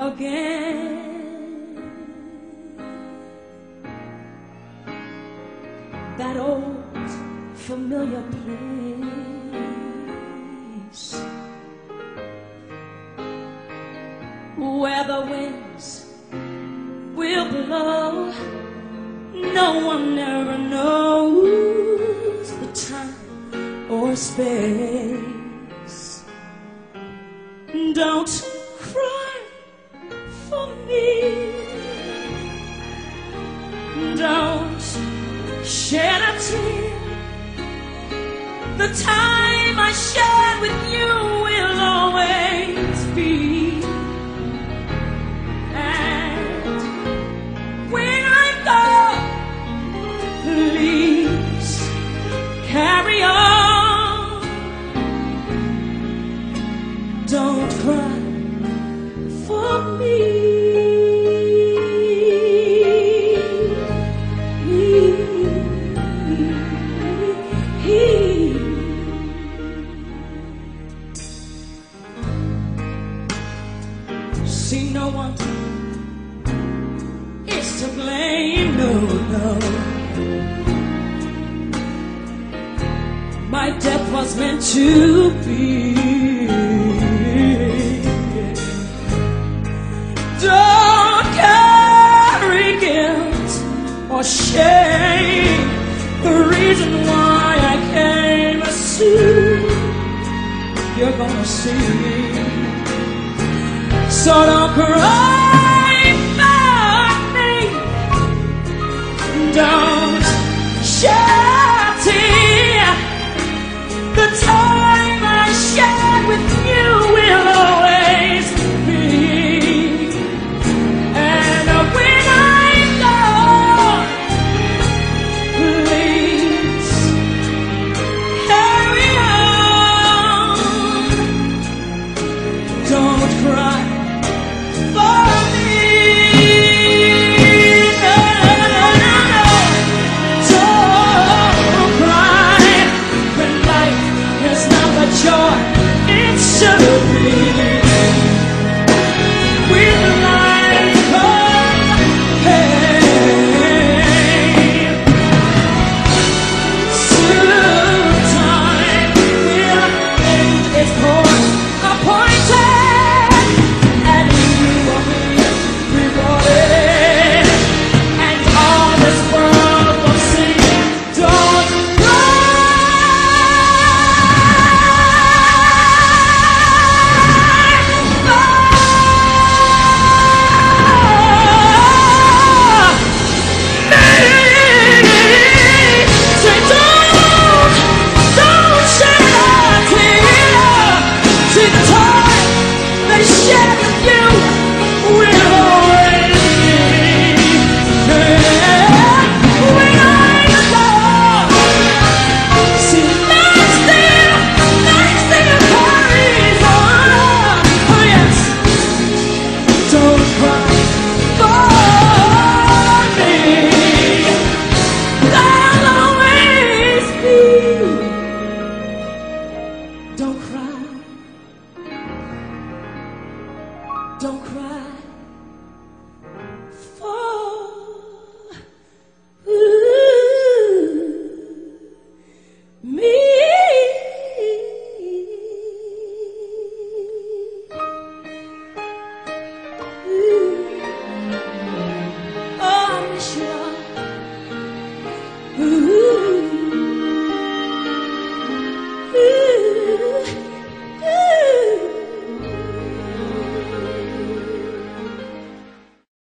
again. That old familiar place where the winds will blow. No one ever knows the time or space. Don't cry for me. Don't shed a tear. The time I shared with you See, no one is to blame, no, no. My death was meant to be. Reason why I came to see, you're gonna see. So don't cry